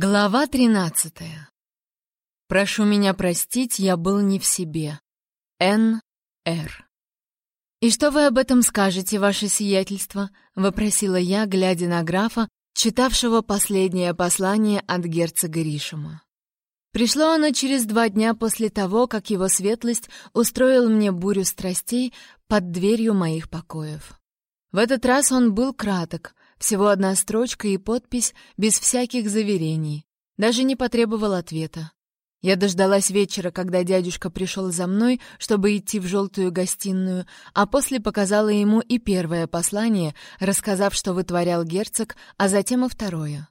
Глава тринадцатая. Прошу меня простить, я был не в себе. Н. Р. «И что вы об этом скажете, ваше сиятельство?» — вопросила я, глядя на графа, читавшего последнее послание от герцога Ришима. Пришло оно через два дня после того, как его светлость устроил мне бурю страстей под дверью моих покоев. В этот раз он был краток, всего одна строчка и подпись, без всяких заверений. Даже не потребовал ответа. Я дождалась вечера, когда дядюшка пришел за мной, чтобы идти в желтую гостиную, а после показала ему и первое послание, рассказав, что вытворял герцог, а затем и второе.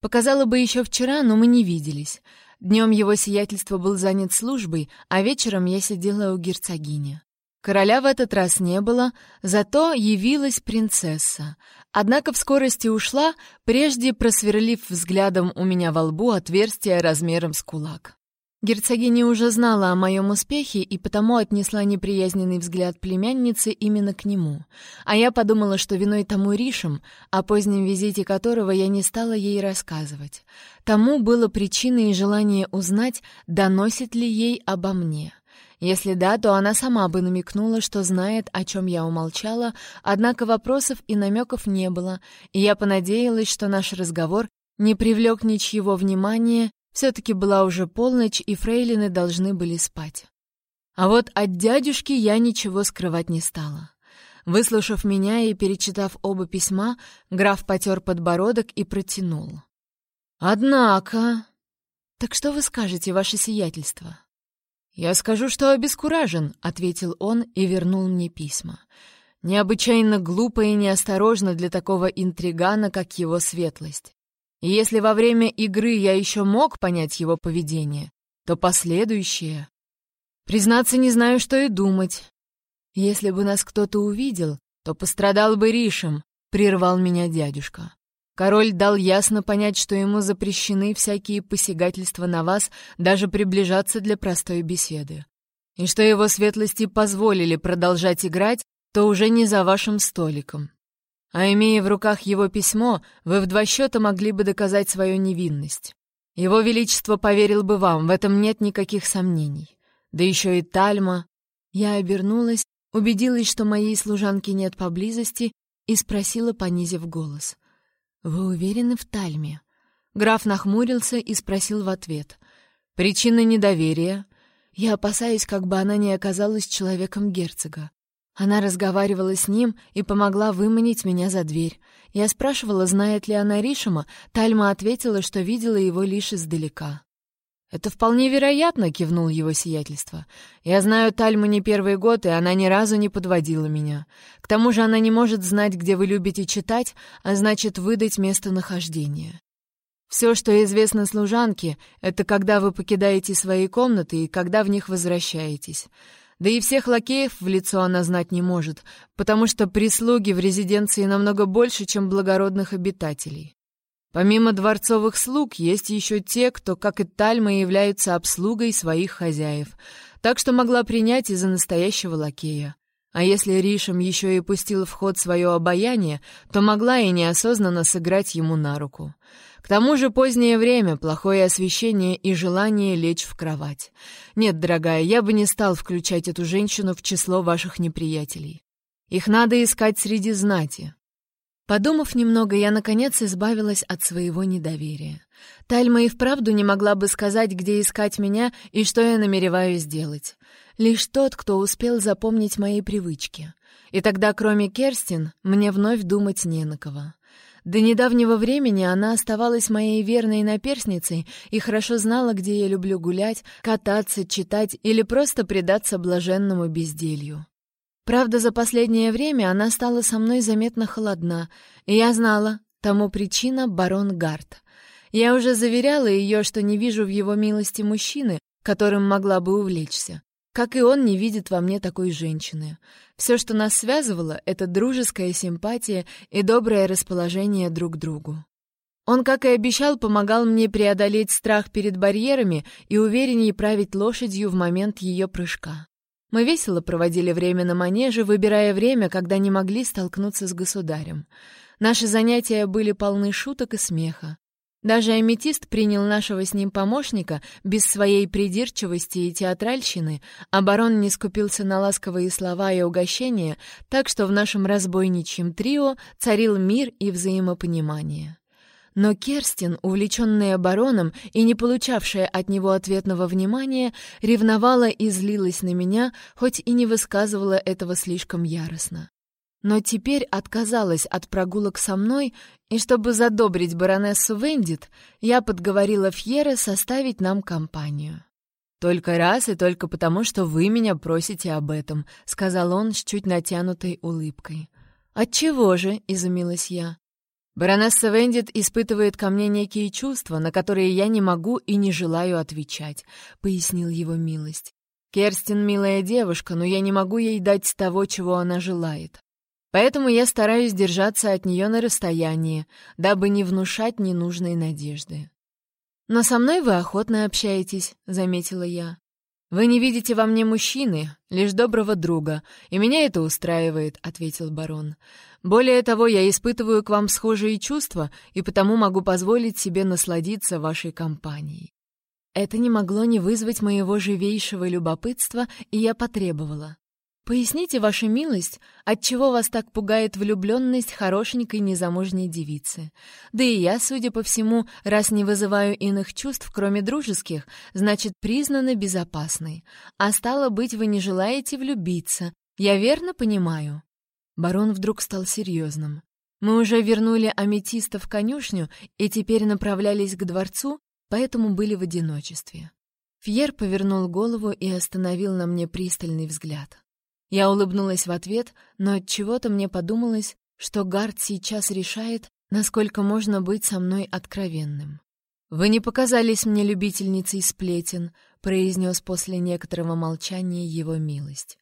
Показала бы еще вчера, но мы не виделись. Днем его сиятельство был занят службой, а вечером я сидела у герцогини. Короля в этот раз не было, зато явилась принцесса. Однако в скорости ушла, прежде просверлив взглядом у меня во лбу отверстие размером с кулак. Герцогиня уже знала о моем успехе и потому отнесла неприязненный взгляд племянницы именно к нему. А я подумала, что виной тому Ришем, о позднем визите которого я не стала ей рассказывать. Тому было причиной и желание узнать, доносит ли ей обо мне. Если да, то она сама бы намекнула, что знает, о чем я умолчала, однако вопросов и намеков не было, и я понадеялась, что наш разговор не привлек ничьего внимания, все-таки была уже полночь, и фрейлины должны были спать. А вот от дядюшки я ничего скрывать не стала. Выслушав меня и перечитав оба письма, граф потер подбородок и протянул. «Однако...» «Так что вы скажете, ваше сиятельство?» «Я скажу, что обескуражен», — ответил он и вернул мне письма. «Необычайно глупо и неосторожно для такого интригана, как его светлость. И если во время игры я еще мог понять его поведение, то последующее... Признаться, не знаю, что и думать. Если бы нас кто-то увидел, то пострадал бы Ришем», — прервал меня дядюшка. Король дал ясно понять, что ему запрещены всякие посягательства на вас, даже приближаться для простой беседы. И что его светлости позволили продолжать играть, то уже не за вашим столиком. А имея в руках его письмо, вы в два счета могли бы доказать свою невинность. Его Величество поверил бы вам, в этом нет никаких сомнений. Да еще и Тальма. Я обернулась, убедилась, что моей служанки нет поблизости, и спросила, понизив голос. «Вы уверены в Тальме?» Граф нахмурился и спросил в ответ. «Причина недоверия?» «Я опасаюсь, как бы она не оказалась человеком герцога. Она разговаривала с ним и помогла выманить меня за дверь. Я спрашивала, знает ли она Ришима, Тальма ответила, что видела его лишь издалека. «Это вполне вероятно», — кивнул его сиятельство. «Я знаю Тальму не первый год, и она ни разу не подводила меня. К тому же она не может знать, где вы любите читать, а значит, выдать местонахождение. Все, что известно служанке, это когда вы покидаете свои комнаты и когда в них возвращаетесь. Да и всех лакеев в лицо она знать не может, потому что прислуги в резиденции намного больше, чем благородных обитателей. Помимо дворцовых слуг, есть еще те, кто, как и Тальма, являются обслугой своих хозяев, так что могла принять из-за настоящего лакея. А если Ришем еще и пустил в ход свое обаяние, то могла и неосознанно сыграть ему на руку. К тому же позднее время, плохое освещение и желание лечь в кровать. Нет, дорогая, я бы не стал включать эту женщину в число ваших неприятелей. Их надо искать среди знати. Подумав немного, я, наконец, избавилась от своего недоверия. Тальма и вправду не могла бы сказать, где искать меня и что я намереваюсь сделать. Лишь тот, кто успел запомнить мои привычки. И тогда, кроме Керстин, мне вновь думать не на кого. До недавнего времени она оставалась моей верной наперсницей и хорошо знала, где я люблю гулять, кататься, читать или просто предаться блаженному безделью. Правда, за последнее время она стала со мной заметно холодна, и я знала, тому причина барон Гарт. Я уже заверяла ее, что не вижу в его милости мужчины, которым могла бы увлечься. Как и он не видит во мне такой женщины. Все, что нас связывало, — это дружеская симпатия и доброе расположение друг к другу. Он, как и обещал, помогал мне преодолеть страх перед барьерами и увереннее править лошадью в момент ее прыжка. Мы весело проводили время на манеже, выбирая время, когда не могли столкнуться с государем. Наши занятия были полны шуток и смеха. Даже аметист принял нашего с ним помощника без своей придирчивости и театральщины, а барон не скупился на ласковые слова и угощения, так что в нашем разбойничьем трио царил мир и взаимопонимание. Но Керстин, увлеченная бароном и не получавшая от него ответного внимания, ревновала и злилась на меня, хоть и не высказывала этого слишком яростно но теперь отказалась от прогулок со мной, и чтобы задобрить баронессу Вендит, я подговорила Фьера составить нам компанию. «Только раз и только потому, что вы меня просите об этом», — сказал он с чуть натянутой улыбкой. «Отчего же?» — изумилась я. «Баронесса Вендит испытывает ко мне некие чувства, на которые я не могу и не желаю отвечать», — пояснил его милость. «Керстин — милая девушка, но я не могу ей дать того, чего она желает. Поэтому я стараюсь держаться от нее на расстоянии, дабы не внушать ненужной надежды. «Но со мной вы охотно общаетесь», — заметила я. «Вы не видите во мне мужчины, лишь доброго друга, и меня это устраивает», — ответил барон. «Более того, я испытываю к вам схожие чувства, и потому могу позволить себе насладиться вашей компанией». Это не могло не вызвать моего живейшего любопытства, и я потребовала. Поясните, ваша милость, отчего вас так пугает влюбленность хорошенькой незамужней девицы? Да и я, судя по всему, раз не вызываю иных чувств, кроме дружеских, значит, признана безопасной. А стало быть, вы не желаете влюбиться. Я верно понимаю?» Барон вдруг стал серьезным. Мы уже вернули аметиста в конюшню и теперь направлялись к дворцу, поэтому были в одиночестве. Фьер повернул голову и остановил на мне пристальный взгляд. Я улыбнулась в ответ, но от чего-то мне подумалось, что Гард сейчас решает, насколько можно быть со мной откровенным. «Вы не показались мне любительницей сплетен», — произнес после некоторого молчания его милость.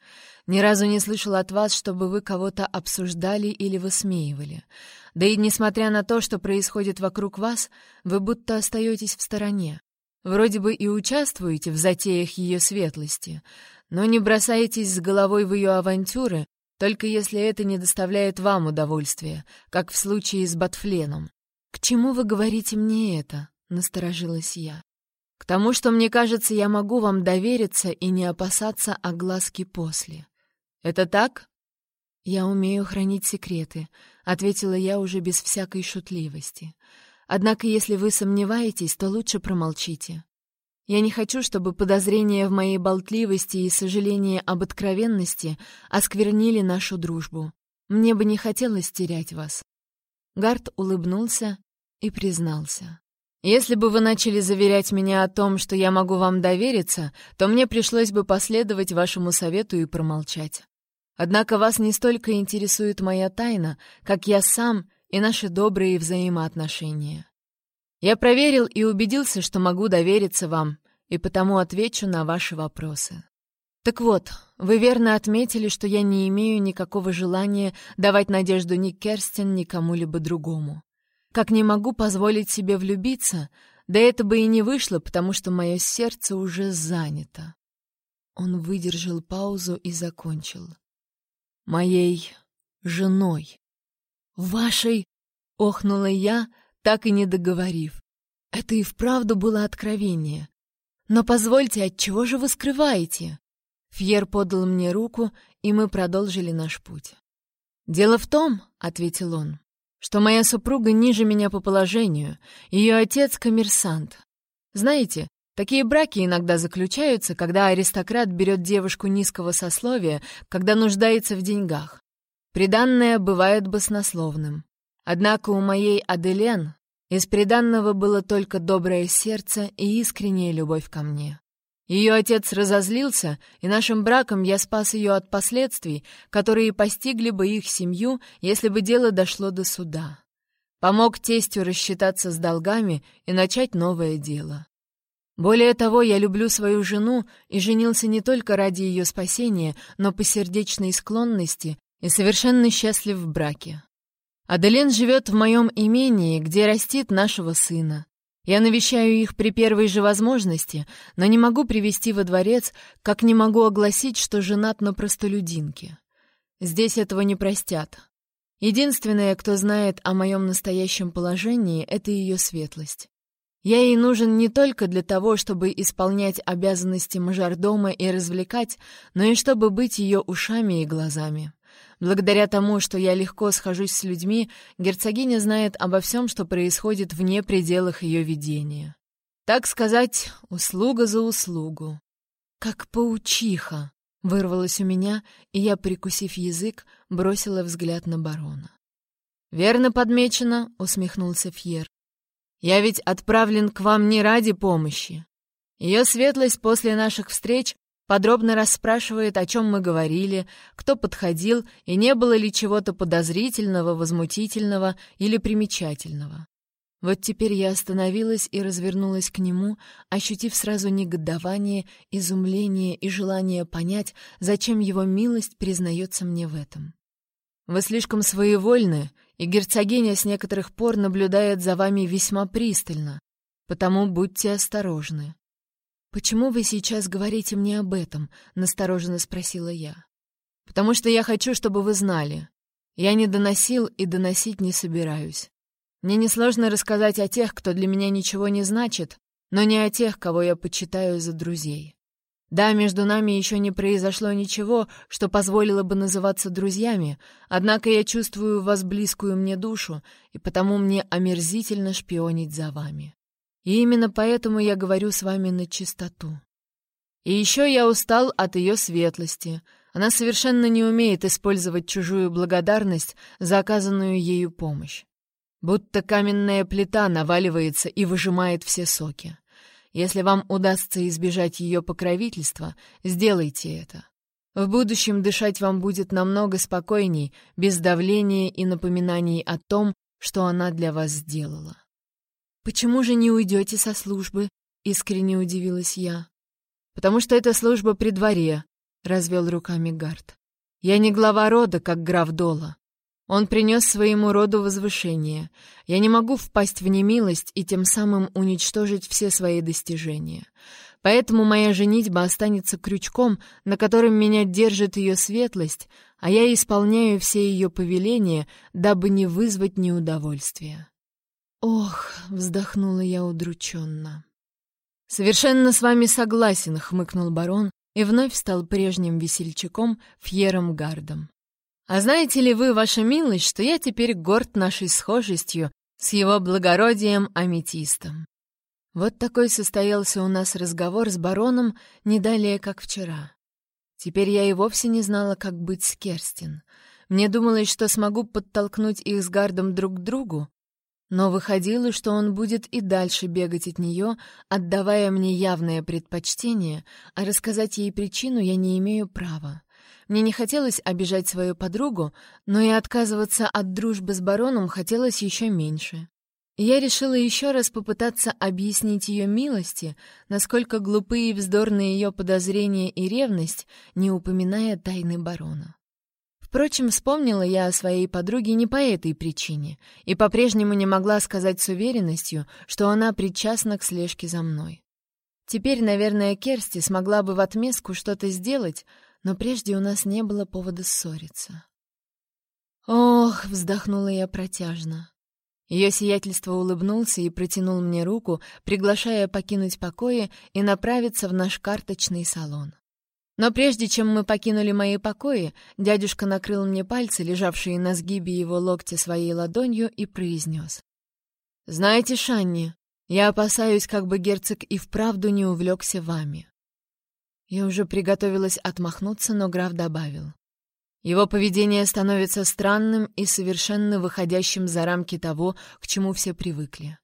«Ни разу не слышал от вас, чтобы вы кого-то обсуждали или высмеивали. Да и несмотря на то, что происходит вокруг вас, вы будто остаетесь в стороне. Вроде бы и участвуете в затеях ее светлости, но не бросаетесь с головой в ее авантюры, только если это не доставляет вам удовольствия, как в случае с Батфленом. «К чему вы говорите мне это?» — насторожилась я. «К тому, что, мне кажется, я могу вам довериться и не опасаться огласки после. Это так?» «Я умею хранить секреты», — ответила я уже без всякой шутливости. «Однако, если вы сомневаетесь, то лучше промолчите. Я не хочу, чтобы подозрения в моей болтливости и сожаление об откровенности осквернили нашу дружбу. Мне бы не хотелось терять вас». Гард улыбнулся и признался. «Если бы вы начали заверять меня о том, что я могу вам довериться, то мне пришлось бы последовать вашему совету и промолчать. Однако вас не столько интересует моя тайна, как я сам и наши добрые взаимоотношения. Я проверил и убедился, что могу довериться вам, и потому отвечу на ваши вопросы. Так вот, вы верно отметили, что я не имею никакого желания давать надежду ни Керстин, ни кому-либо другому. Как не могу позволить себе влюбиться, да это бы и не вышло, потому что мое сердце уже занято. Он выдержал паузу и закончил. Моей женой. Вашей, охнула я, так и не договорив. Это и вправду было откровение. Но позвольте, от чего же вы скрываете? Фьер подал мне руку, и мы продолжили наш путь. Дело в том, ответил он, что моя супруга ниже меня по положению, ее отец коммерсант. Знаете, такие браки иногда заключаются, когда аристократ берет девушку низкого сословия, когда нуждается в деньгах. Приданное бывает баснословным. Однако у моей Аделен из приданного было только доброе сердце и искренняя любовь ко мне. Ее отец разозлился, и нашим браком я спас ее от последствий, которые постигли бы их семью, если бы дело дошло до суда. Помог тестю рассчитаться с долгами и начать новое дело. Более того, я люблю свою жену и женился не только ради ее спасения, но по сердечной склонности и совершенно счастлив в браке. Аделен живет в моем имении, где растит нашего сына. Я навещаю их при первой же возможности, но не могу привести во дворец, как не могу огласить, что женат на простолюдинке. Здесь этого не простят. Единственное, кто знает о моем настоящем положении, это ее светлость. Я ей нужен не только для того, чтобы исполнять обязанности мажордома и развлекать, но и чтобы быть ее ушами и глазами. Благодаря тому, что я легко схожусь с людьми, герцогиня знает обо всем, что происходит вне пределах ее видения. Так сказать, услуга за услугу. Как паучиха, вырвалось у меня, и я, прикусив язык, бросила взгляд на барона. «Верно подмечено», — усмехнулся Фьер. «Я ведь отправлен к вам не ради помощи. Ее светлость после наших встреч подробно расспрашивает, о чем мы говорили, кто подходил и не было ли чего-то подозрительного, возмутительного или примечательного. Вот теперь я остановилась и развернулась к нему, ощутив сразу негодование, изумление и желание понять, зачем его милость признается мне в этом. «Вы слишком своевольны, и герцогиня с некоторых пор наблюдает за вами весьма пристально, потому будьте осторожны. «Почему вы сейчас говорите мне об этом?» — настороженно спросила я. «Потому что я хочу, чтобы вы знали. Я не доносил и доносить не собираюсь. Мне несложно рассказать о тех, кто для меня ничего не значит, но не о тех, кого я почитаю за друзей. Да, между нами еще не произошло ничего, что позволило бы называться друзьями, однако я чувствую вас близкую мне душу, и потому мне омерзительно шпионить за вами. И именно поэтому я говорю с вами на чистоту. И еще я устал от ее светлости. Она совершенно не умеет использовать чужую благодарность за оказанную ею помощь. Будто каменная плита наваливается и выжимает все соки. Если вам удастся избежать ее покровительства, сделайте это. В будущем дышать вам будет намного спокойней, без давления и напоминаний о том, что она для вас сделала. «Почему же не уйдете со службы?» — искренне удивилась я. «Потому что это служба при дворе», — развел руками Гард. «Я не глава рода, как граф Дола. Он принес своему роду возвышение. Я не могу впасть в немилость и тем самым уничтожить все свои достижения. Поэтому моя женитьба останется крючком, на котором меня держит ее светлость, а я исполняю все ее повеления, дабы не вызвать неудовольствия. «Ох!» — вздохнула я удрученно. «Совершенно с вами согласен», — хмыкнул барон и вновь стал прежним весельчаком Фьером Гардом. «А знаете ли вы, ваша милость, что я теперь горд нашей схожестью с его благородием Аметистом?» Вот такой состоялся у нас разговор с бароном не далее, как вчера. Теперь я и вовсе не знала, как быть с Керстин. Мне думалось, что смогу подтолкнуть их с Гардом друг к другу, но выходило, что он будет и дальше бегать от нее, отдавая мне явное предпочтение, а рассказать ей причину я не имею права. Мне не хотелось обижать свою подругу, но и отказываться от дружбы с бароном хотелось еще меньше. я решила еще раз попытаться объяснить ее милости, насколько глупые и вздорные ее подозрения и ревность, не упоминая тайны барона. Впрочем, вспомнила я о своей подруге не по этой причине и по-прежнему не могла сказать с уверенностью, что она причастна к слежке за мной. Теперь, наверное, Керсти смогла бы в отместку что-то сделать, но прежде у нас не было повода ссориться. «Ох!» — вздохнула я протяжно. Ее сиятельство улыбнулся и протянул мне руку, приглашая покинуть покои и направиться в наш карточный салон. Но прежде чем мы покинули мои покои, дядюшка накрыл мне пальцы, лежавшие на сгибе его локтя своей ладонью, и произнес. «Знаете, Шанни, я опасаюсь, как бы герцог и вправду не увлекся вами». Я уже приготовилась отмахнуться, но граф добавил. Его поведение становится странным и совершенно выходящим за рамки того, к чему все привыкли.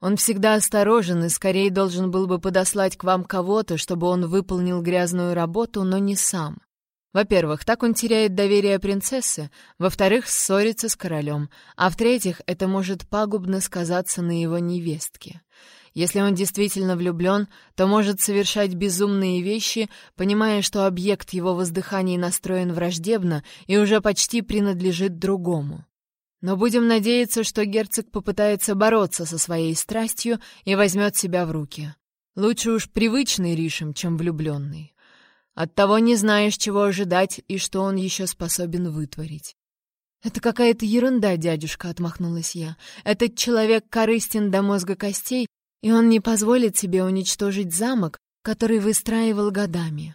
Он всегда осторожен и скорее должен был бы подослать к вам кого-то, чтобы он выполнил грязную работу, но не сам. Во-первых, так он теряет доверие принцессы, во-вторых, ссорится с королем, а в-третьих, это может пагубно сказаться на его невестке. Если он действительно влюблен, то может совершать безумные вещи, понимая, что объект его воздыханий настроен враждебно и уже почти принадлежит другому. Но будем надеяться, что герцог попытается бороться со своей страстью и возьмет себя в руки. Лучше уж привычный Ришем, чем влюбленный. Оттого не знаешь, чего ожидать и что он еще способен вытворить. «Это какая-то ерунда, дядюшка», — отмахнулась я. «Этот человек корыстен до мозга костей, и он не позволит себе уничтожить замок, который выстраивал годами».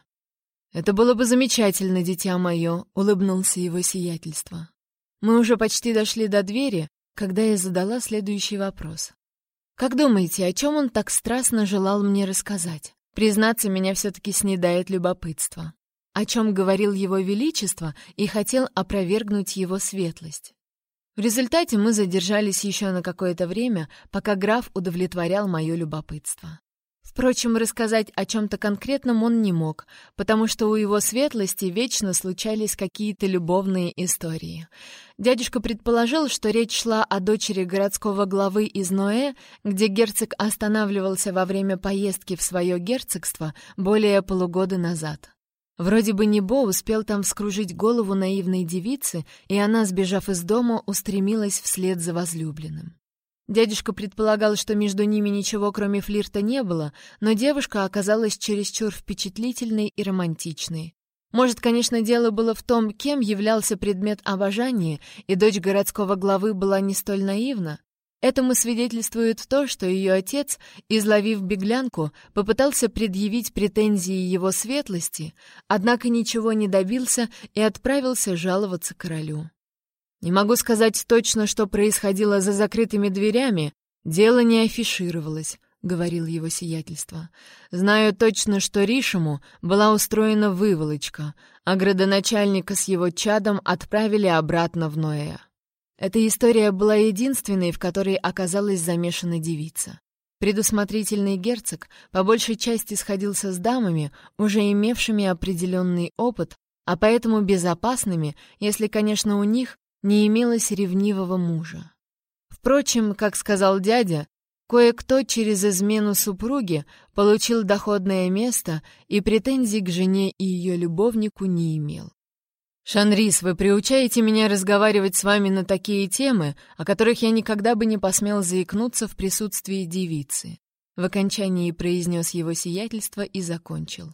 «Это было бы замечательно, дитя мое», — улыбнулся его сиятельство. Мы уже почти дошли до двери, когда я задала следующий вопрос. «Как думаете, о чем он так страстно желал мне рассказать? Признаться, меня все-таки снедает любопытство о чем говорил его величество и хотел опровергнуть его светлость. В результате мы задержались еще на какое-то время, пока граф удовлетворял мое любопытство. Впрочем, рассказать о чем-то конкретном он не мог, потому что у его светлости вечно случались какие-то любовные истории. Дядюшка предположил, что речь шла о дочери городского главы из Ноэ, где герцог останавливался во время поездки в свое герцогство более полугода назад. Вроде бы Небо успел там скружить голову наивной девицы, и она, сбежав из дома, устремилась вслед за возлюбленным. Дядюшка предполагал, что между ними ничего, кроме флирта, не было, но девушка оказалась чересчур впечатлительной и романтичной. Может, конечно, дело было в том, кем являлся предмет обожания, и дочь городского главы была не столь наивна, Этому свидетельствует то, что ее отец, изловив беглянку, попытался предъявить претензии его светлости, однако ничего не добился и отправился жаловаться королю. Не могу сказать точно, что происходило за закрытыми дверями, дело не афишировалось, — говорил его сиятельство. «Знаю точно, что Ришему была устроена выволочка, а градоначальника с его чадом отправили обратно в Ноэ. Эта история была единственной, в которой оказалась замешана девица. Предусмотрительный герцог по большей части сходился с дамами, уже имевшими определенный опыт, а поэтому безопасными, если, конечно, у них не имелось ревнивого мужа. Впрочем, как сказал дядя, кое-кто через измену супруги получил доходное место и претензий к жене и ее любовнику не имел. «Шанрис, вы приучаете меня разговаривать с вами на такие темы, о которых я никогда бы не посмел заикнуться в присутствии девицы». В окончании произнес его сиятельство и закончил.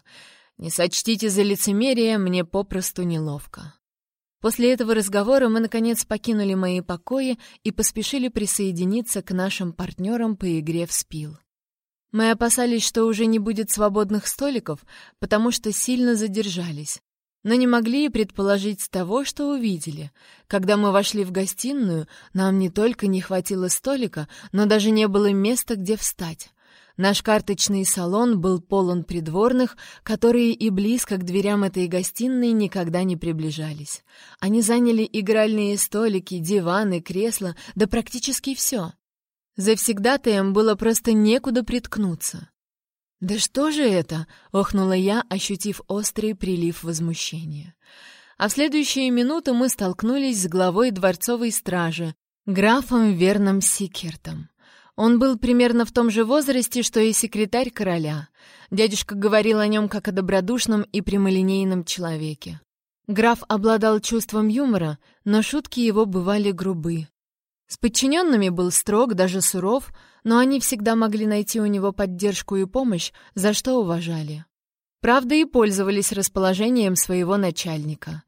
«Не сочтите за лицемерие, мне попросту неловко». После этого разговора мы, наконец, покинули мои покои и поспешили присоединиться к нашим партнерам по игре в спил. Мы опасались, что уже не будет свободных столиков, потому что сильно задержались но не могли и предположить того, что увидели. Когда мы вошли в гостиную, нам не только не хватило столика, но даже не было места, где встать. Наш карточный салон был полон придворных, которые и близко к дверям этой гостиной никогда не приближались. Они заняли игральные столики, диваны, кресла, да практически все. Завсегдатаям было просто некуда приткнуться. «Да что же это?» — охнула я, ощутив острый прилив возмущения. А в следующие минуты мы столкнулись с главой дворцовой стражи, графом Верном Сикертом. Он был примерно в том же возрасте, что и секретарь короля. Дядюшка говорил о нем как о добродушном и прямолинейном человеке. Граф обладал чувством юмора, но шутки его бывали грубы. С подчиненными был строг, даже суров, но они всегда могли найти у него поддержку и помощь, за что уважали. Правда, и пользовались расположением своего начальника.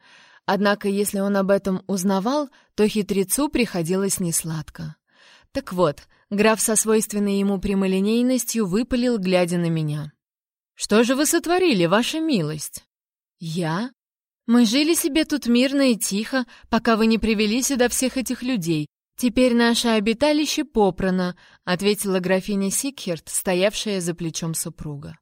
Однако, если он об этом узнавал, то хитрецу приходилось несладко. Так вот, граф со свойственной ему прямолинейностью выпалил, глядя на меня. «Что же вы сотворили, ваша милость?» «Я? Мы жили себе тут мирно и тихо, пока вы не привели сюда всех этих людей, «Теперь наше обиталище попрано», — ответила графиня Сикхерт, стоявшая за плечом супруга.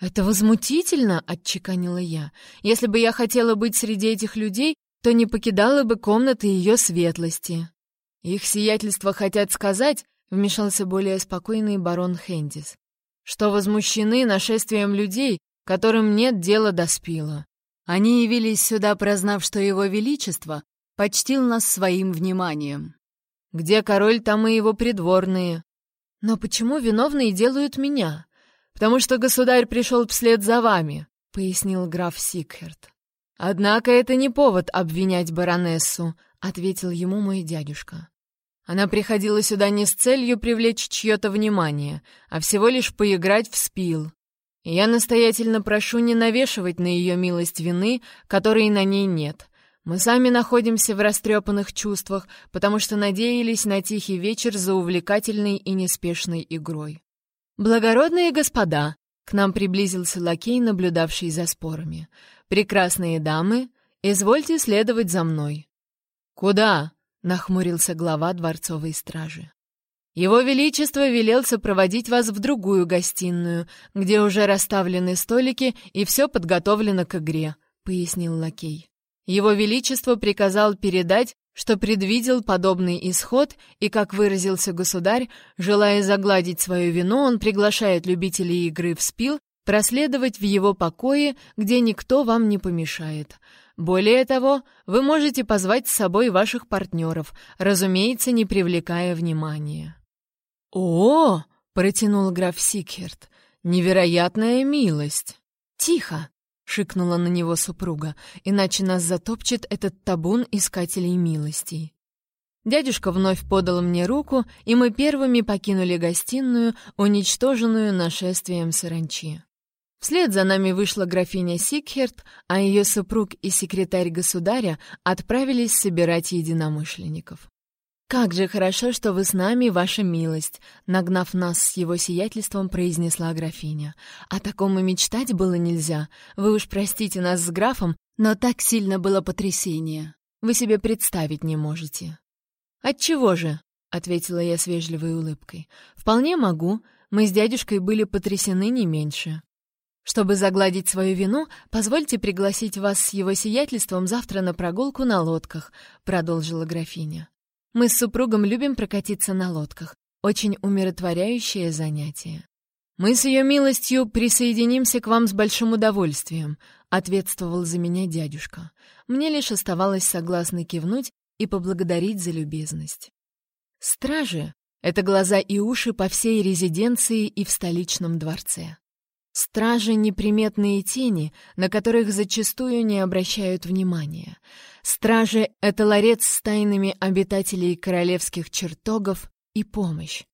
«Это возмутительно», — отчеканила я. «Если бы я хотела быть среди этих людей, то не покидала бы комнаты ее светлости». «Их сиятельство хотят сказать», — вмешался более спокойный барон Хендис, «что возмущены нашествием людей, которым нет дела до спила. Они явились сюда, прознав, что его величество почтил нас своим вниманием». Где король, там и его придворные. Но почему виновные делают меня? Потому что государь пришел вслед за вами, — пояснил граф Сикхерт. Однако это не повод обвинять баронессу, — ответил ему мой дядюшка. Она приходила сюда не с целью привлечь чье-то внимание, а всего лишь поиграть в спил. И я настоятельно прошу не навешивать на ее милость вины, которой на ней нет. Мы сами находимся в растрепанных чувствах, потому что надеялись на тихий вечер за увлекательной и неспешной игрой. «Благородные господа!» — к нам приблизился лакей, наблюдавший за спорами. «Прекрасные дамы, извольте следовать за мной». «Куда?» — нахмурился глава дворцовой стражи. «Его Величество велел сопроводить вас в другую гостиную, где уже расставлены столики и все подготовлено к игре», — пояснил лакей. Его Величество приказал передать, что предвидел подобный исход, и, как выразился государь, желая загладить свою вину, он приглашает любителей игры в спил проследовать в его покое, где никто вам не помешает. Более того, вы можете позвать с собой ваших партнеров, разумеется, не привлекая внимания. «О!» — протянул граф Сикхерт. «Невероятная милость!» «Тихо!» — шикнула на него супруга, иначе нас затопчет этот табун искателей милостей. Дядюшка вновь подал мне руку, и мы первыми покинули гостиную, уничтоженную нашествием саранчи. Вслед за нами вышла графиня Сикхерт, а ее супруг и секретарь государя отправились собирать единомышленников. «Как же хорошо, что вы с нами, ваша милость!» Нагнав нас с его сиятельством, произнесла графиня. «О таком и мечтать было нельзя. Вы уж простите нас с графом, но так сильно было потрясение. Вы себе представить не можете». «Отчего же?» — ответила я с вежливой улыбкой. «Вполне могу. Мы с дядюшкой были потрясены не меньше». «Чтобы загладить свою вину, позвольте пригласить вас с его сиятельством завтра на прогулку на лодках», — продолжила графиня. Мы с супругом любим прокатиться на лодках. Очень умиротворяющее занятие. Мы с ее милостью присоединимся к вам с большим удовольствием, ответствовал за меня дядюшка. Мне лишь оставалось согласно кивнуть и поблагодарить за любезность. Стражи — это глаза и уши по всей резиденции и в столичном дворце. Стражи — неприметные тени, на которых зачастую не обращают внимания. Стражи — это ларец с тайнами обитателей королевских чертогов и помощь.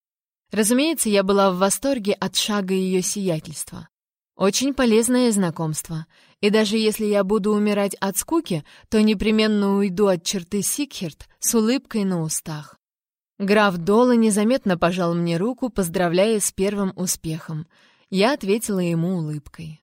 Разумеется, я была в восторге от шага ее сиятельства. Очень полезное знакомство, и даже если я буду умирать от скуки, то непременно уйду от черты Сикхерт с улыбкой на устах. Граф Дола незаметно пожал мне руку, поздравляя с первым успехом — я ответила ему улыбкой.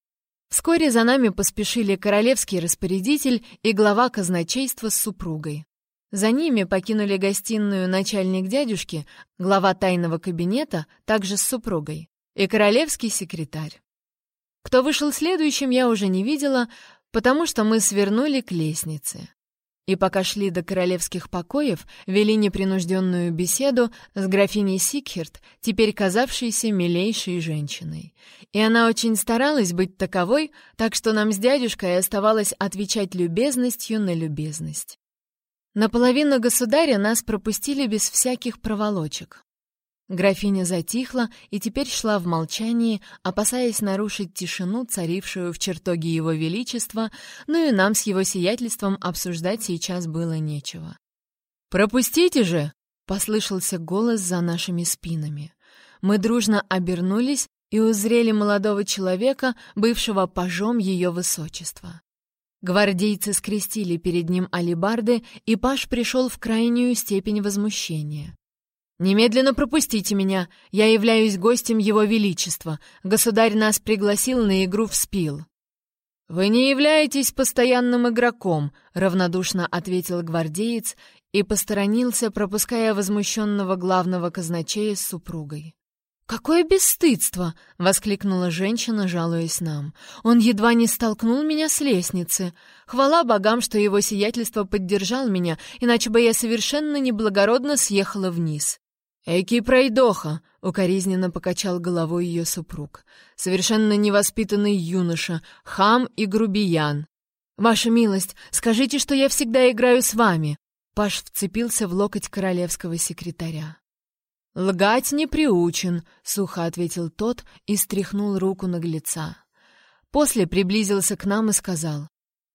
Вскоре за нами поспешили королевский распорядитель и глава казначейства с супругой. За ними покинули гостиную начальник дядюшки, глава тайного кабинета, также с супругой, и королевский секретарь. Кто вышел следующим, я уже не видела, потому что мы свернули к лестнице. И пока шли до королевских покоев, вели непринужденную беседу с графиней Сикхерт, теперь казавшейся милейшей женщиной. И она очень старалась быть таковой, так что нам с дядюшкой оставалось отвечать любезностью на любезность. Наполовину государя нас пропустили без всяких проволочек. Графиня затихла и теперь шла в молчании, опасаясь нарушить тишину, царившую в чертоге его величества, ну и нам с его сиятельством обсуждать сейчас было нечего. «Пропустите же!» — послышался голос за нашими спинами. Мы дружно обернулись и узрели молодого человека, бывшего пажом ее высочества. Гвардейцы скрестили перед ним алибарды, и паж пришел в крайнюю степень возмущения. «Немедленно пропустите меня. Я являюсь гостем Его Величества. Государь нас пригласил на игру в спил». «Вы не являетесь постоянным игроком», — равнодушно ответил гвардеец и посторонился, пропуская возмущенного главного казначея с супругой. «Какое бесстыдство!» — воскликнула женщина, жалуясь нам. «Он едва не столкнул меня с лестницы. Хвала богам, что его сиятельство поддержал меня, иначе бы я совершенно неблагородно съехала вниз». «Эки пройдоха!» — укоризненно покачал головой ее супруг. «Совершенно невоспитанный юноша, хам и грубиян. Ваша милость, скажите, что я всегда играю с вами!» Паш вцепился в локоть королевского секретаря. «Лгать не приучен», — сухо ответил тот и стряхнул руку наглеца. После приблизился к нам и сказал.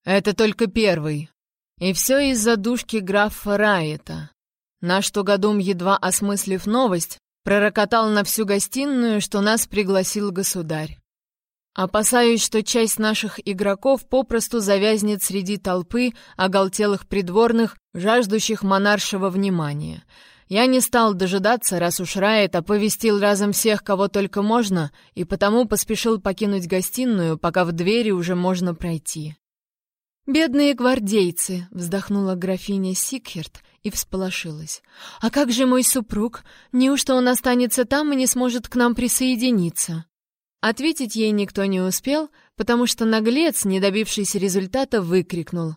«Это только первый. И все из-за душки графа Райета. Наш тугодум, едва осмыслив новость, пророкотал на всю гостиную, что нас пригласил государь. Опасаюсь, что часть наших игроков попросту завязнет среди толпы оголтелых придворных, жаждущих монаршего внимания. Я не стал дожидаться, раз уж Райт оповестил разом всех, кого только можно, и потому поспешил покинуть гостиную, пока в двери уже можно пройти. «Бедные гвардейцы!» — вздохнула графиня Сикхерт и всполошилась. «А как же мой супруг? Неужто он останется там и не сможет к нам присоединиться?» Ответить ей никто не успел, потому что наглец, не добившийся результата, выкрикнул.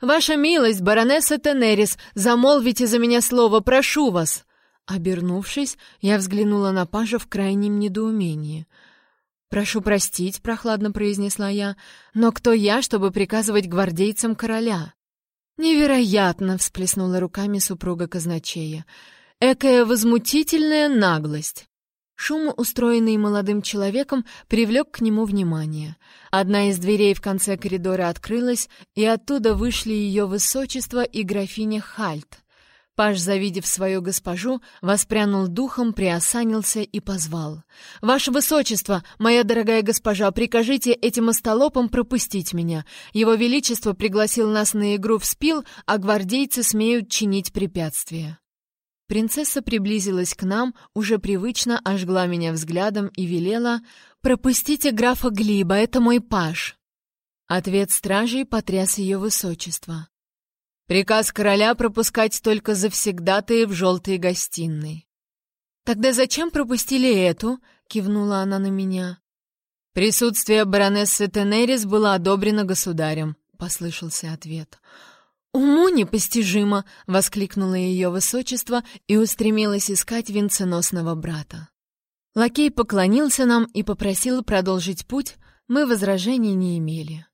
«Ваша милость, баронесса Тенерис, замолвите за меня слово, прошу вас!» Обернувшись, я взглянула на пажа в крайнем недоумении. «Прошу простить», — прохладно произнесла я, — «но кто я, чтобы приказывать гвардейцам короля?» «Невероятно!» — всплеснула руками супруга казначея. «Экая возмутительная наглость!» Шум, устроенный молодым человеком, привлек к нему внимание. Одна из дверей в конце коридора открылась, и оттуда вышли ее высочество и графиня Хальт. Паш, завидев свою госпожу, воспрянул духом, приосанился и позвал. «Ваше высочество, моя дорогая госпожа, прикажите этим остолопам пропустить меня. Его величество пригласил нас на игру в спил, а гвардейцы смеют чинить препятствия». Принцесса приблизилась к нам, уже привычно ожгла меня взглядом и велела «Пропустите графа Глиба, это мой паж». Ответ стражей потряс ее высочество. «Приказ короля пропускать только завсегдатые в желтой гостиной». «Тогда зачем пропустили эту?» — кивнула она на меня. «Присутствие баронессы Тенерис было одобрено государем», — послышался ответ. «Уму непостижимо!» — воскликнуло ее высочество и устремилась искать венценосного брата. Лакей поклонился нам и попросил продолжить путь, мы возражений не имели.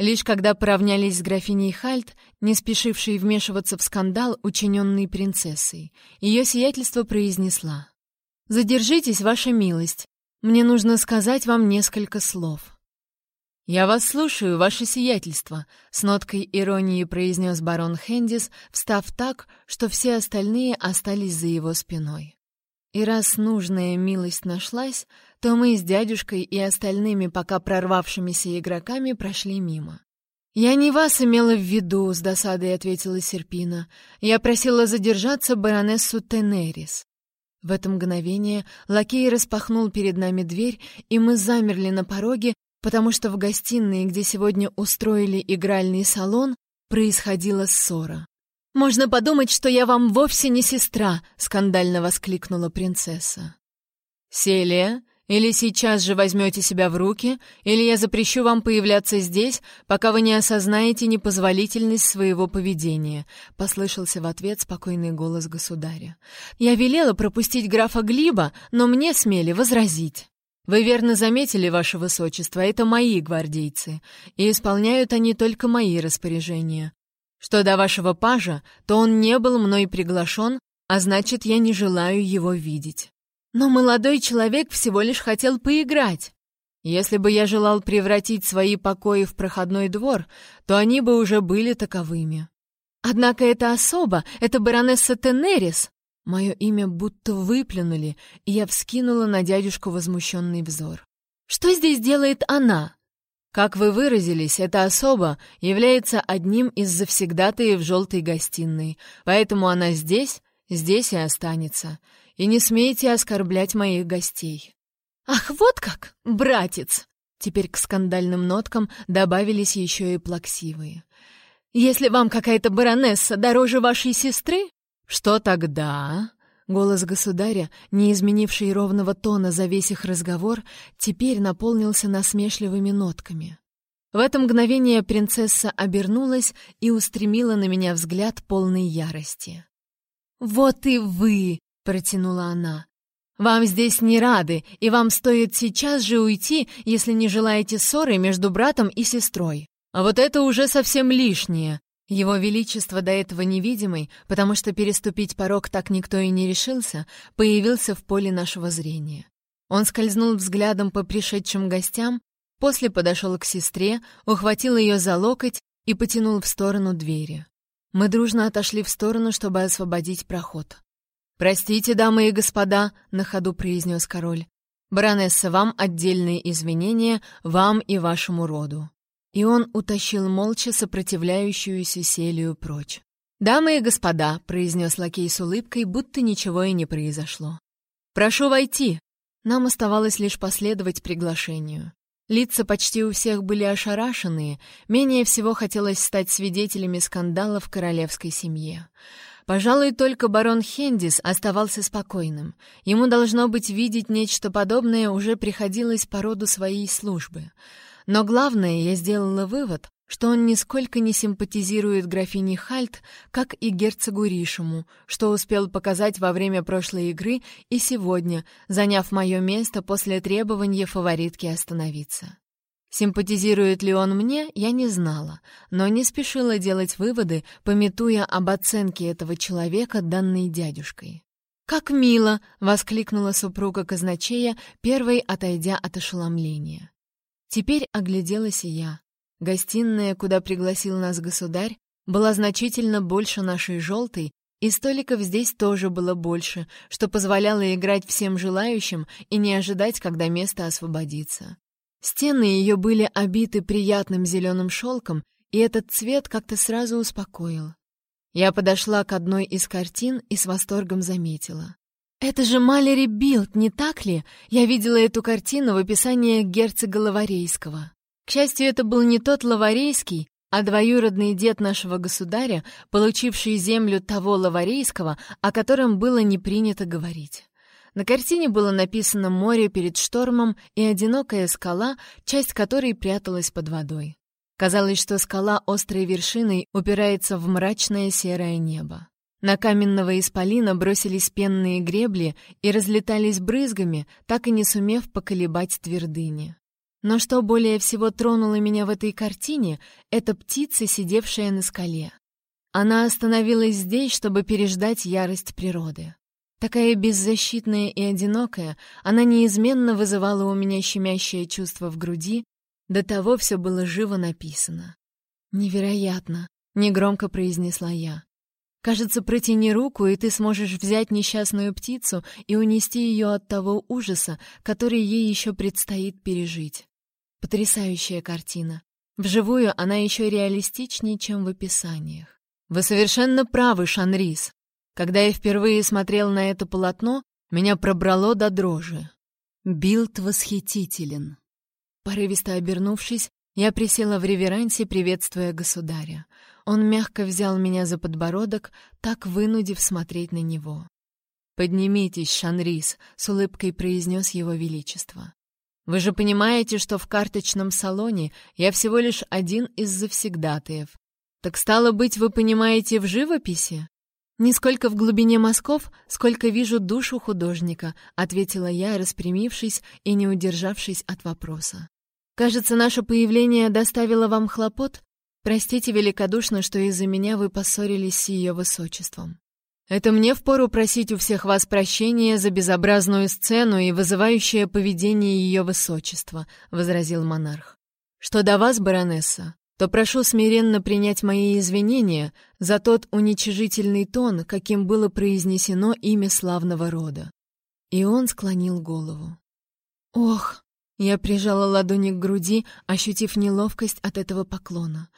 Лишь когда поравнялись с графиней Хальт, не спешившей вмешиваться в скандал, учиненный принцессой, ее сиятельство произнесла. «Задержитесь, ваша милость. Мне нужно сказать вам несколько слов». «Я вас слушаю, ваше сиятельство», — с ноткой иронии произнес барон Хендис, встав так, что все остальные остались за его спиной. И раз нужная милость нашлась, то мы с дядюшкой и остальными пока прорвавшимися игроками прошли мимо. «Я не вас имела в виду», — с досадой ответила Серпина. «Я просила задержаться баронессу Тенерис». В это мгновение лакей распахнул перед нами дверь, и мы замерли на пороге, потому что в гостиной, где сегодня устроили игральный салон, происходила ссора. «Можно подумать, что я вам вовсе не сестра!» — скандально воскликнула принцесса. «Селия, или сейчас же возьмете себя в руки, или я запрещу вам появляться здесь, пока вы не осознаете непозволительность своего поведения», — послышался в ответ спокойный голос государя. «Я велела пропустить графа Глиба, но мне смели возразить». Вы верно заметили, ваше высочество, это мои гвардейцы, и исполняют они только мои распоряжения. Что до вашего пажа, то он не был мной приглашен, а значит, я не желаю его видеть. Но молодой человек всего лишь хотел поиграть. Если бы я желал превратить свои покои в проходной двор, то они бы уже были таковыми. Однако эта особа, это баронесса Тенерис, Мое имя будто выплюнули, и я вскинула на дядюшку возмущенный взор. «Что здесь делает она?» «Как вы выразились, эта особа является одним из завсегдатаев желтой гостиной, поэтому она здесь, здесь и останется. И не смейте оскорблять моих гостей». «Ах, вот как, братец!» Теперь к скандальным ноткам добавились еще и плаксивые. «Если вам какая-то баронесса дороже вашей сестры, «Что тогда?» Голос государя, не изменивший ровного тона за весь их разговор, теперь наполнился насмешливыми нотками. В это мгновение принцесса обернулась и устремила на меня взгляд полной ярости. «Вот и вы!» — протянула она. «Вам здесь не рады, и вам стоит сейчас же уйти, если не желаете ссоры между братом и сестрой. А вот это уже совсем лишнее. Его Величество, до этого невидимый, потому что переступить порог так никто и не решился, появился в поле нашего зрения. Он скользнул взглядом по пришедшим гостям, после подошел к сестре, ухватил ее за локоть и потянул в сторону двери. Мы дружно отошли в сторону, чтобы освободить проход. «Простите, дамы и господа», — на ходу произнес король. Баронесса, вам отдельные извинения, вам и вашему роду». И он утащил молча сопротивляющуюся Селию прочь. «Дамы и господа», — произнес лакей с улыбкой, будто ничего и не произошло. «Прошу войти». Нам оставалось лишь последовать приглашению. Лица почти у всех были ошарашенные, менее всего хотелось стать свидетелями скандала в королевской семье. Пожалуй, только барон Хендис оставался спокойным. Ему, должно быть, видеть нечто подобное уже приходилось по роду своей службы. Но главное, я сделала вывод, что он нисколько не симпатизирует графине Хальт, как и герцогу Ришему, что успел показать во время прошлой игры и сегодня, заняв мое место после требования фаворитки остановиться. Симпатизирует ли он мне, я не знала, но не спешила делать выводы, пометуя об оценке этого человека, данной дядюшкой. «Как мило!» — воскликнула супруга казначея, первой отойдя от ошеломления. Теперь огляделась и я. Гостиная, куда пригласил нас государь, была значительно больше нашей желтой, и столиков здесь тоже было больше, что позволяло играть всем желающим и не ожидать, когда место освободится. Стены ее были обиты приятным зеленым шелком, и этот цвет как-то сразу успокоил. Я подошла к одной из картин и с восторгом заметила. «Это же Малери Билд, не так ли? Я видела эту картину в описании герцога Лаварейского». К счастью, это был не тот Лаварейский, а двоюродный дед нашего государя, получивший землю того Лаварейского, о котором было не принято говорить. На картине было написано «Море перед штормом» и одинокая скала, часть которой пряталась под водой. Казалось, что скала острой вершиной упирается в мрачное серое небо. На каменного исполина бросились пенные гребли и разлетались брызгами, так и не сумев поколебать твердыни. Но что более всего тронуло меня в этой картине, это птица, сидевшая на скале. Она остановилась здесь, чтобы переждать ярость природы. Такая беззащитная и одинокая, она неизменно вызывала у меня щемящее чувство в груди, до того все было живо написано. «Невероятно!» — негромко произнесла я. «Кажется, протяни руку, и ты сможешь взять несчастную птицу и унести ее от того ужаса, который ей еще предстоит пережить. Потрясающая картина. Вживую она еще реалистичнее, чем в описаниях. Вы совершенно правы, Шанрис. Когда я впервые смотрел на это полотно, меня пробрало до дрожи. Билд восхитителен. Порывисто обернувшись, я присела в реверансе, приветствуя государя. Он мягко взял меня за подбородок, так вынудив смотреть на него. «Поднимитесь, Шанрис», — с улыбкой произнес его величество. «Вы же понимаете, что в карточном салоне я всего лишь один из завсегдатаев. Так стало быть, вы понимаете в живописи?» «Не сколько в глубине мазков, сколько вижу душу художника», — ответила я, распрямившись и не удержавшись от вопроса. «Кажется, наше появление доставило вам хлопот? Простите великодушно, что из-за меня вы поссорились с ее высочеством». «Это мне впору просить у всех вас прощения за безобразную сцену и вызывающее поведение ее высочества», — возразил монарх. «Что до вас, баронесса, то прошу смиренно принять мои извинения за тот уничижительный тон, каким было произнесено имя славного рода. И он склонил голову. Ох, я прижала ладони к груди, ощутив неловкость от этого поклона.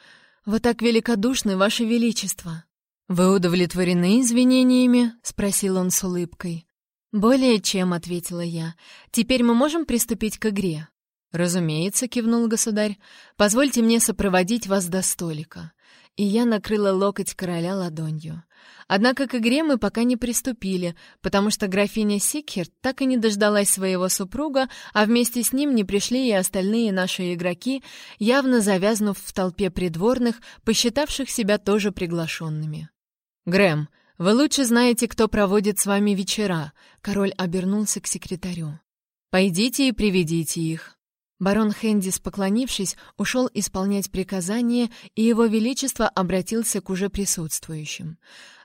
Вы так великодушны, ваше величество. Вы удовлетворены извинениями? спросил он с улыбкой. Более чем, ответила я. Теперь мы можем приступить к игре. «Разумеется», — кивнул государь, — «позвольте мне сопроводить вас до столика». И я накрыла локоть короля ладонью. Однако к игре мы пока не приступили, потому что графиня Сикхерт так и не дождалась своего супруга, а вместе с ним не пришли и остальные наши игроки, явно завязнув в толпе придворных, посчитавших себя тоже приглашенными. «Грэм, вы лучше знаете, кто проводит с вами вечера», — король обернулся к секретарю. «Пойдите и приведите их». Барон Хендис, поклонившись, ушел исполнять приказание, и его величество обратился к уже присутствующим.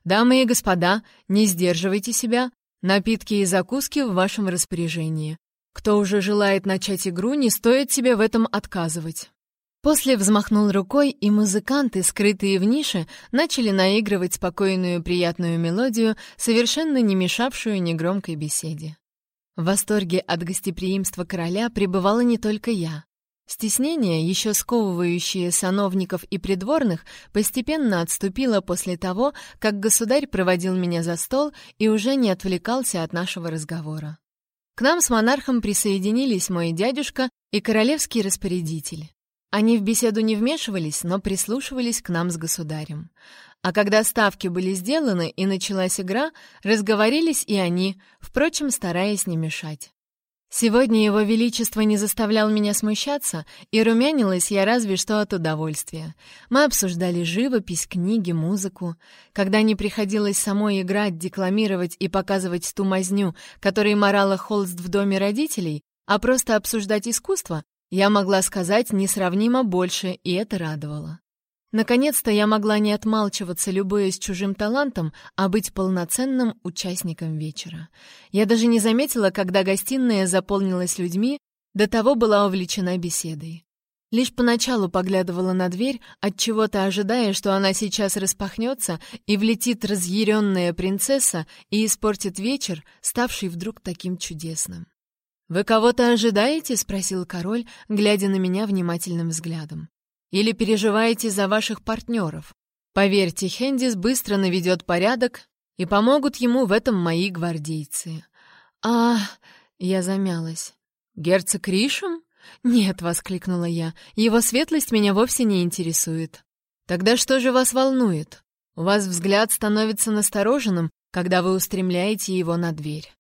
«Дамы и господа, не сдерживайте себя. Напитки и закуски в вашем распоряжении. Кто уже желает начать игру, не стоит себе в этом отказывать». После взмахнул рукой, и музыканты, скрытые в нише, начали наигрывать спокойную приятную мелодию, совершенно не мешавшую негромкой беседе. В восторге от гостеприимства короля пребывала не только я. Стеснение, еще сковывающее сановников и придворных, постепенно отступило после того, как государь проводил меня за стол и уже не отвлекался от нашего разговора. К нам с монархом присоединились мой дядюшка и королевский распорядитель. Они в беседу не вмешивались, но прислушивались к нам с государем. А когда ставки были сделаны и началась игра, разговорились и они, впрочем, стараясь не мешать. Сегодня его величество не заставлял меня смущаться, и румянилась я разве что от удовольствия. Мы обсуждали живопись, книги, музыку. Когда не приходилось самой играть, декламировать и показывать ту мазню, которой морала холст в доме родителей, а просто обсуждать искусство, я могла сказать несравнимо больше, и это радовало. Наконец-то я могла не отмалчиваться, любуясь чужим талантом, а быть полноценным участником вечера. Я даже не заметила, когда гостиная заполнилась людьми, до того была увлечена беседой. Лишь поначалу поглядывала на дверь, от чего-то ожидая, что она сейчас распахнется и влетит разъяренная принцесса и испортит вечер, ставший вдруг таким чудесным. «Вы кого-то ожидаете?» — спросил король, глядя на меня внимательным взглядом. Или переживаете за ваших партнеров? Поверьте, Хендис быстро наведет порядок, и помогут ему в этом мои гвардейцы. А, я замялась. Герцог Ришем? Нет, воскликнула я. Его светлость меня вовсе не интересует. Тогда что же вас волнует? У вас взгляд становится настороженным, когда вы устремляете его на дверь.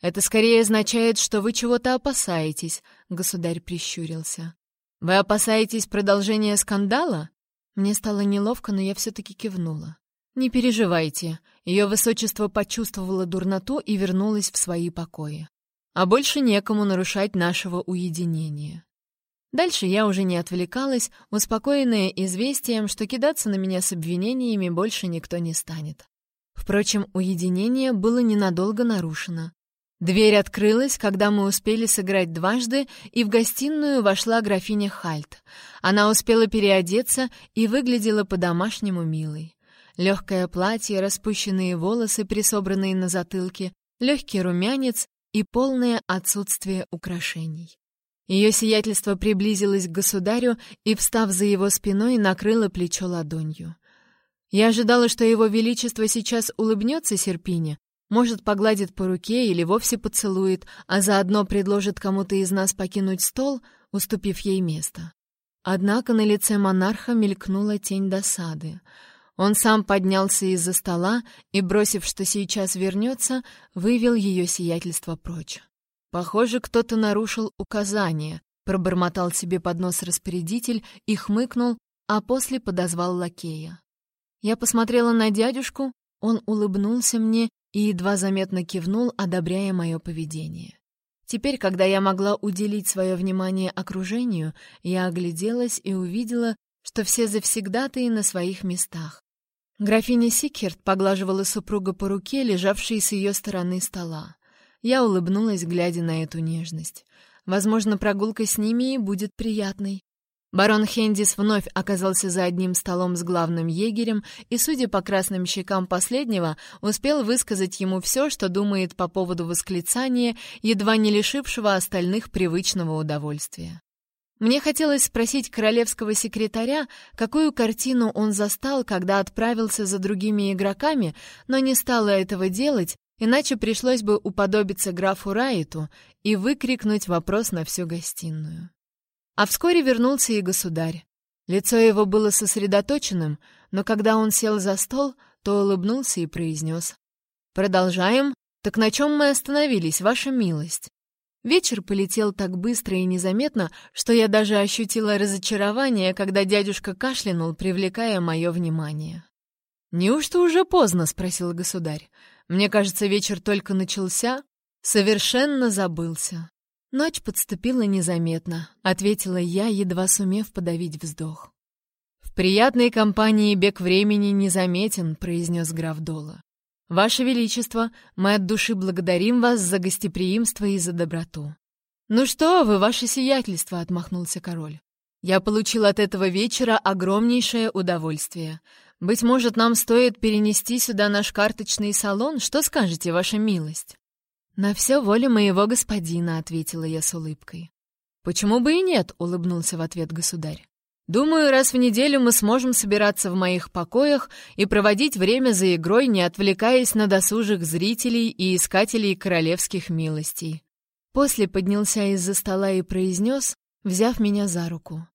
Это скорее означает, что вы чего-то опасаетесь, государь прищурился. «Вы опасаетесь продолжения скандала?» Мне стало неловко, но я все-таки кивнула. «Не переживайте». Ее высочество почувствовало дурноту и вернулось в свои покои. А больше некому нарушать нашего уединения. Дальше я уже не отвлекалась, успокоенная известием, что кидаться на меня с обвинениями больше никто не станет. Впрочем, уединение было ненадолго нарушено. Дверь открылась, когда мы успели сыграть дважды, и в гостиную вошла графиня Хальт. Она успела переодеться и выглядела по-домашнему милой. Легкое платье, распущенные волосы, присобранные на затылке, легкий румянец и полное отсутствие украшений. Ее сиятельство приблизилось к государю и, встав за его спиной, накрыло плечо ладонью. Я ожидала, что его величество сейчас улыбнется Серпине, может, погладит по руке или вовсе поцелует, а заодно предложит кому-то из нас покинуть стол, уступив ей место. Однако на лице монарха мелькнула тень досады. Он сам поднялся из-за стола и, бросив, что сейчас вернется, вывел ее сиятельство прочь. «Похоже, кто-то нарушил указание», — пробормотал себе под нос распорядитель и хмыкнул, а после подозвал лакея. Я посмотрела на дядюшку, он улыбнулся мне и едва заметно кивнул, одобряя мое поведение. Теперь, когда я могла уделить свое внимание окружению, я огляделась и увидела, что все завсегдатые на своих местах. Графиня Сикхерт поглаживала супруга по руке, лежавшей с ее стороны стола. Я улыбнулась, глядя на эту нежность. Возможно, прогулка с ними и будет приятной. Барон Хендис вновь оказался за одним столом с главным егерем и, судя по красным щекам последнего, успел высказать ему все, что думает по поводу восклицания, едва не лишившего остальных привычного удовольствия. Мне хотелось спросить королевского секретаря, какую картину он застал, когда отправился за другими игроками, но не стала этого делать, иначе пришлось бы уподобиться графу Райту и выкрикнуть вопрос на всю гостиную. А вскоре вернулся и государь. Лицо его было сосредоточенным, но когда он сел за стол, то улыбнулся и произнес. «Продолжаем? Так на чем мы остановились, ваша милость?» Вечер полетел так быстро и незаметно, что я даже ощутила разочарование, когда дядюшка кашлянул, привлекая мое внимание. «Неужто уже поздно?» — спросил государь. «Мне кажется, вечер только начался. Совершенно забылся». Ночь подступила незаметно, ответила я, едва сумев подавить вздох. В приятной компании бег времени незаметен, произнес граф Дола. Ваше величество, мы от души благодарим вас за гостеприимство и за доброту. Ну что вы, ваше сиятельство, отмахнулся король. Я получил от этого вечера огромнейшее удовольствие. Быть может, нам стоит перенести сюда наш карточный салон? Что скажете, ваша милость? «На все воля моего господина», — ответила я с улыбкой. «Почему бы и нет?» — улыбнулся в ответ государь. «Думаю, раз в неделю мы сможем собираться в моих покоях и проводить время за игрой, не отвлекаясь на досужих зрителей и искателей королевских милостей». После поднялся из-за стола и произнес, взяв меня за руку.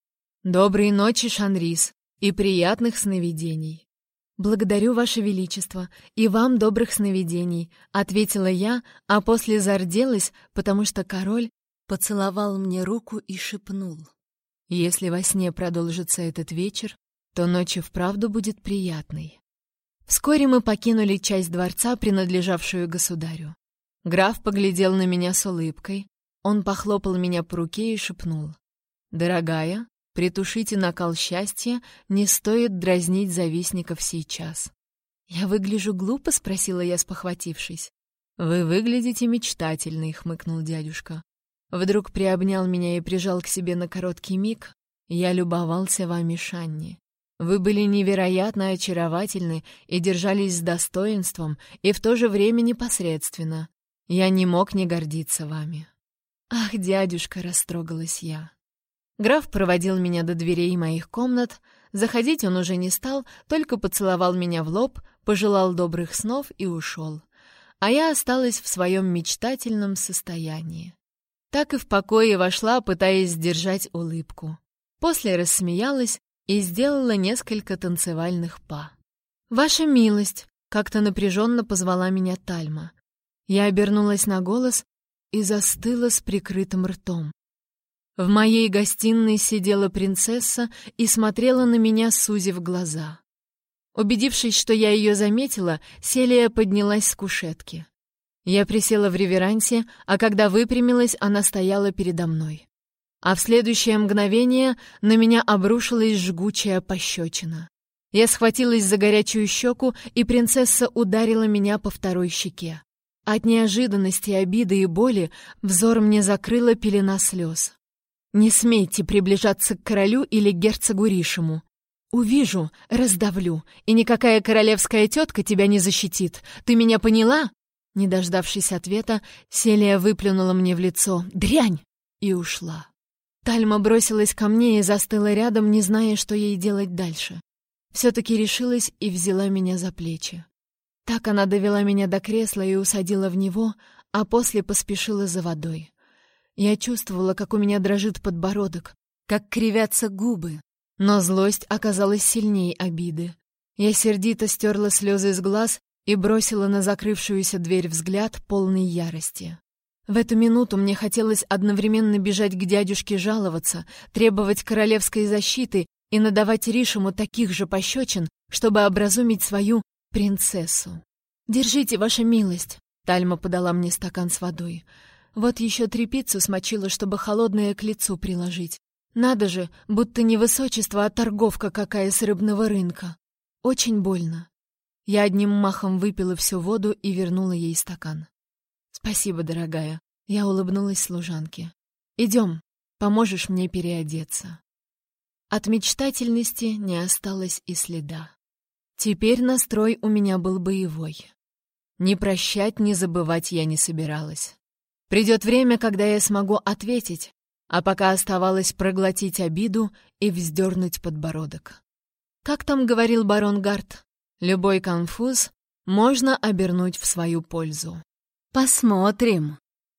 «Доброй ночи, Шанрис, и приятных сновидений!» «Благодарю, Ваше Величество, и вам добрых сновидений», — ответила я, а после зарделась, потому что король поцеловал мне руку и шепнул. «Если во сне продолжится этот вечер, то ночь и вправду будет приятной». Вскоре мы покинули часть дворца, принадлежавшую государю. Граф поглядел на меня с улыбкой. Он похлопал меня по руке и шепнул. «Дорогая, притушите накал счастья, не стоит дразнить завистников сейчас». «Я выгляжу глупо?» — спросила я, спохватившись. «Вы выглядите мечтательной», — хмыкнул дядюшка. Вдруг приобнял меня и прижал к себе на короткий миг. Я любовался вами, Шанни. Вы были невероятно очаровательны и держались с достоинством, и в то же время непосредственно. Я не мог не гордиться вами. Ах, дядюшка, растрогалась я. Граф проводил меня до дверей моих комнат. Заходить он уже не стал, только поцеловал меня в лоб, пожелал добрых снов и ушел. А я осталась в своем мечтательном состоянии. Так и в покое вошла, пытаясь сдержать улыбку. После рассмеялась и сделала несколько танцевальных па. «Ваша милость!» — как-то напряженно позвала меня Тальма. Я обернулась на голос и застыла с прикрытым ртом. В моей гостиной сидела принцесса и смотрела на меня, сузив глаза. Убедившись, что я ее заметила, Селия поднялась с кушетки. Я присела в реверансе, а когда выпрямилась, она стояла передо мной. А в следующее мгновение на меня обрушилась жгучая пощечина. Я схватилась за горячую щеку, и принцесса ударила меня по второй щеке. От неожиданности, обиды и боли взор мне закрыла пелена слез. «Не смейте приближаться к королю или герцогу Ришему. Увижу, раздавлю, и никакая королевская тетка тебя не защитит. Ты меня поняла?» Не дождавшись ответа, Селия выплюнула мне в лицо «Дрянь!» и ушла. Тальма бросилась ко мне и застыла рядом, не зная, что ей делать дальше. Все-таки решилась и взяла меня за плечи. Так она довела меня до кресла и усадила в него, а после поспешила за водой. Я чувствовала, как у меня дрожит подбородок, как кривятся губы, но злость оказалась сильней обиды. Я сердито стерла слезы из глаз и бросила на закрывшуюся дверь взгляд полной ярости. В эту минуту мне хотелось одновременно бежать к дядюшке жаловаться, требовать королевской защиты и надавать Ришему таких же пощечин, чтобы образумить свою принцессу. «Держите, ваша милость!» — Тальма подала мне стакан с водой. Вот еще трепицу смочила, чтобы холодное к лицу приложить. Надо же, будто не высочество, а торговка какая с рыбного рынка. Очень больно. Я одним махом выпила всю воду и вернула ей стакан. «Спасибо, дорогая», — я улыбнулась служанке. «Идем, поможешь мне переодеться». От мечтательности не осталось и следа. Теперь настрой у меня был боевой. Не прощать, не забывать я не собиралась. Придет время, когда я смогу ответить, а пока оставалось проглотить обиду и вздернуть подбородок. Как там говорил барон Гарт, Любой конфуз можно обернуть в свою пользу. «Посмотрим»,